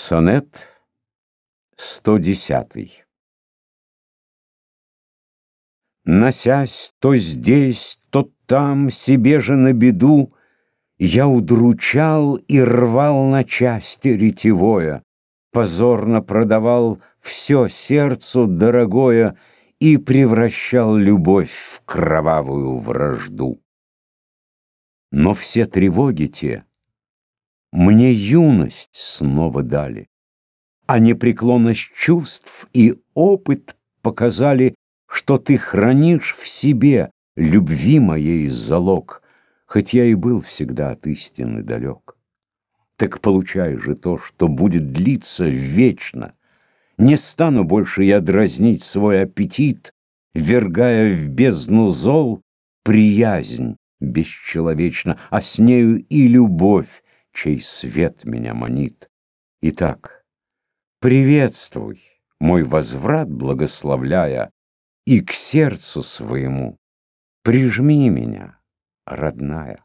Сонет 110 Носясь то здесь, то там, себе же на беду, Я удручал и рвал на части ретевое, Позорно продавал все сердцу дорогое И превращал любовь в кровавую вражду. Но все тревоги те мне юность снова дали, А непреклонность чувств и опыт показали, Что ты хранишь в себе любви моей залог, Хоть я и был всегда от истины далек. Так получай же то, что будет длиться вечно. Не стану больше я дразнить свой аппетит, Вергая в бездну зол приязнь бесчеловечно, А с нею и любовь, чей свет меня манит. Итак, приветствуй, мой возврат благословляя, И к сердцу своему прижми меня, родная.